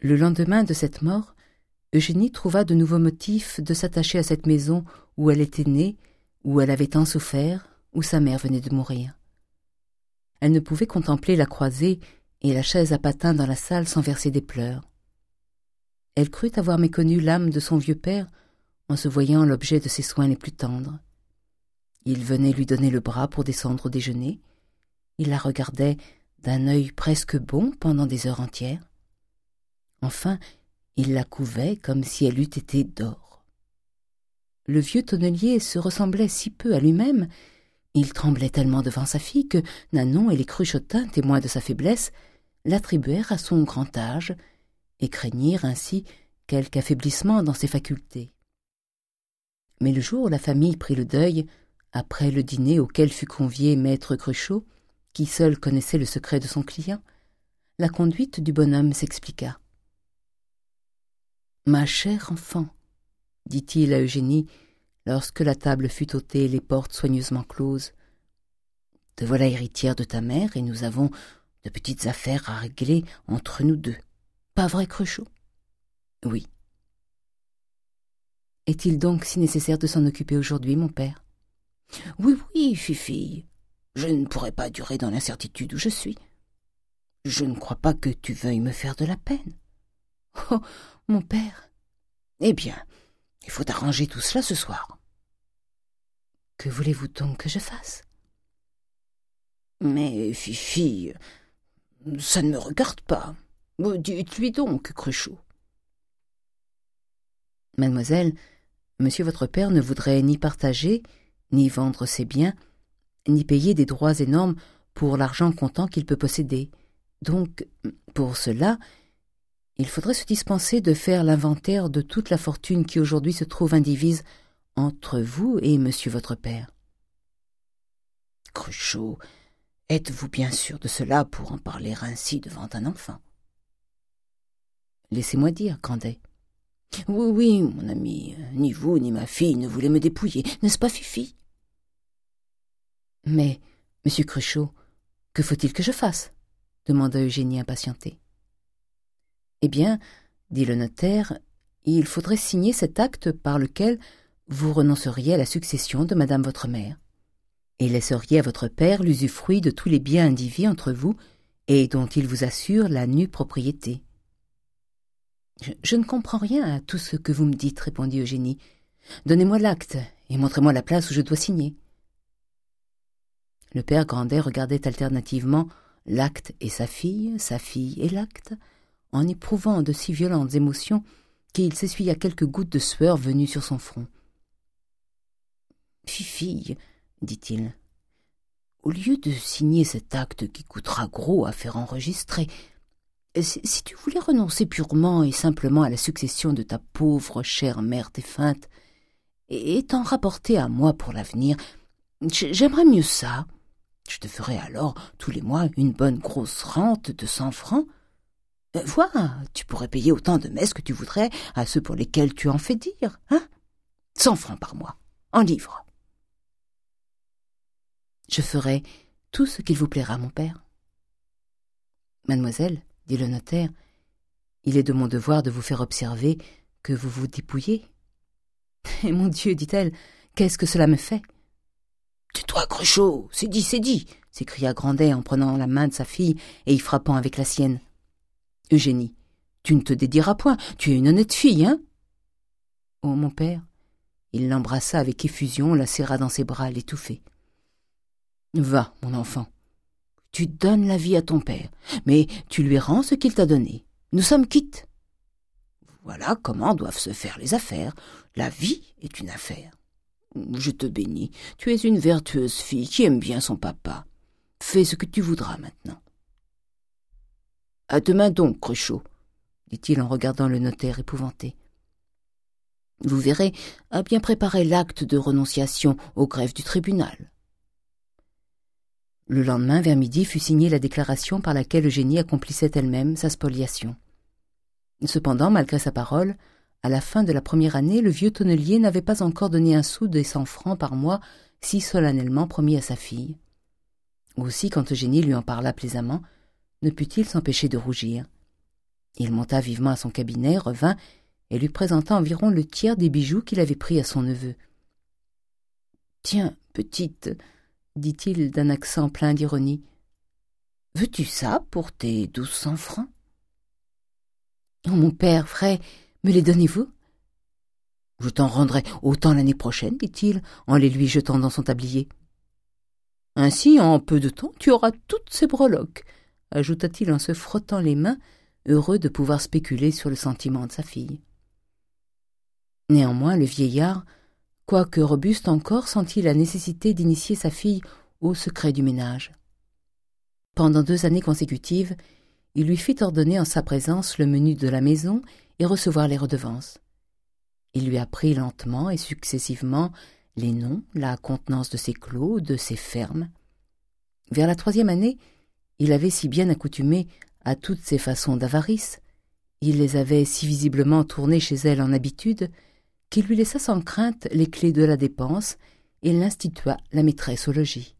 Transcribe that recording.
Le lendemain de cette mort, Eugénie trouva de nouveaux motifs de s'attacher à cette maison où elle était née, où elle avait tant souffert, où sa mère venait de mourir. Elle ne pouvait contempler la croisée et la chaise à patins dans la salle sans verser des pleurs. Elle crut avoir méconnu l'âme de son vieux père en se voyant l'objet de ses soins les plus tendres. Il venait lui donner le bras pour descendre au déjeuner. Il la regardait d'un œil presque bon pendant des heures entières. Enfin, il la couvait comme si elle eût été d'or. Le vieux tonnelier se ressemblait si peu à lui-même, il tremblait tellement devant sa fille que Nanon et les cruchotins, témoins de sa faiblesse, l'attribuèrent à son grand âge et craignirent ainsi quelque affaiblissement dans ses facultés. Mais le jour où la famille prit le deuil, après le dîner auquel fut convié maître Cruchot, qui seul connaissait le secret de son client, la conduite du bonhomme s'expliqua. Ma chère enfant, dit-il à Eugénie, lorsque la table fut ôtée et les portes soigneusement closes, te voilà héritière de ta mère et nous avons de petites affaires à régler entre nous deux. Pas vrai, Cruchot? Oui. Est-il donc si nécessaire de s'en occuper aujourd'hui, mon père? Oui, oui, fille, je ne pourrais pas durer dans l'incertitude où je suis. Je ne crois pas que tu veuilles me faire de la peine. Oh, mon père Eh bien, il faut arranger tout cela ce soir. Que voulez-vous donc que je fasse? Mais, Fifi, ça ne me regarde pas. Dites-lui donc, Cruchot. Mademoiselle, monsieur votre père ne voudrait ni partager, ni vendre ses biens, ni payer des droits énormes pour l'argent comptant qu'il peut posséder. Donc, pour cela, il faudrait se dispenser de faire l'inventaire de toute la fortune qui aujourd'hui se trouve indivise entre vous et monsieur votre père. Cruchot, êtes-vous bien sûr de cela pour en parler ainsi devant un enfant? Laissez-moi dire, Grandet. Oui, oui, mon ami, ni vous ni ma fille ne voulez me dépouiller, n'est-ce pas, Fifi? Mais, monsieur Cruchot, que faut-il que je fasse? demanda Eugénie impatientée. Eh bien, dit le notaire, il faudrait signer cet acte par lequel vous renonceriez à la succession de madame votre mère, et laisseriez à votre père l'usufruit de tous les biens indivis entre vous et dont il vous assure la nue propriété. Je, ne comprends rien à tout ce que vous me dites, répondit Eugénie. Donnez-moi l'acte et montrez-moi la place où je dois signer. Le père Grandet regardait alternativement l'acte et sa fille, sa fille et l'acte, en éprouvant de si violentes émotions qu'il s'essuya quelques gouttes de sueur venues sur son front. Fifille, dit-il, au lieu de signer cet acte qui coûtera gros à faire enregistrer, si, tu voulais renoncer purement et simplement à la succession de ta pauvre chère mère défunte, et t'en rapporter à moi pour l'avenir, j'aimerais mieux ça. Je te ferais alors tous les mois une bonne grosse rente de cent francs. Euh, voilà, tu pourrais payer autant de messes que tu voudrais à ceux pour lesquels tu en fais dire, hein? Cent francs par mois, en livres. Je ferai tout ce qu'il vous plaira, mon père. Mademoiselle, dit le notaire, il est de mon devoir de vous faire observer que vous vous dépouillez. Eh mon Dieu, dit-elle, qu'est-ce que cela me fait? Tais-toi, Cruchot, c'est dit, c'est dit s'écria Grandet en prenant la main de sa fille et y frappant avec la sienne. Eugénie, tu ne te dédiras point, tu es une honnête fille, hein Oh, mon père Il l'embrassa avec effusion, la serra dans ses bras, l'étouffait. Va, mon enfant, tu donnes la vie à ton père, mais tu lui rends ce qu'il t'a donné. Nous sommes quittes. Voilà comment doivent se faire les affaires. La vie est une affaire. Je te bénis, tu es une vertueuse fille qui aime bien son papa. Fais ce que tu voudras maintenant. À demain donc, Cruchot, dit-il en regardant le notaire épouvanté. Vous verrez à bien préparer l'acte de renonciation au greffe du tribunal. Le lendemain, vers midi, fut signée la déclaration par laquelle Eugénie accomplissait elle-même sa spoliation. Cependant, malgré sa parole, à la fin de la première année, le vieux tonnelier n'avait pas encore donné un sou des cent francs par mois si solennellement promis à sa fille. Aussi, quand Eugénie lui en parla plaisamment, ne put-il s'empêcher de rougir. Il monta vivement à son cabinet, revint et lui présenta environ le tiers des bijoux qu'il avait pris à son neveu. « Tiens, petite, dit-il d'un accent plein d'ironie, veux-tu ça pour tes douze cents francs ?»« Oh, mon père, vrai, me les donnez-vous ?»« Je t'en rendrai autant l'année prochaine, dit-il, en les lui jetant dans son tablier. »« Ainsi, en peu de temps, tu auras toutes ces breloques, ajouta-t-il en se frottant les mains, heureux de pouvoir spéculer sur le sentiment de sa fille. Néanmoins, le vieillard, quoique robuste encore, sentit la nécessité d'initier sa fille au secret du ménage. Pendant deux années consécutives, il lui fit ordonner en sa présence le menu de la maison et recevoir les redevances. Il lui apprit lentement et successivement les noms, la contenance de ses clos, de ses fermes. Vers la troisième année, il avait si bien accoutumé à toutes ces façons d'avarice, il les avait si visiblement tournées chez elle en habitude, qu'il lui laissa sans crainte les clés de la dépense et l'institua la maîtresse au logis.